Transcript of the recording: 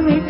আমি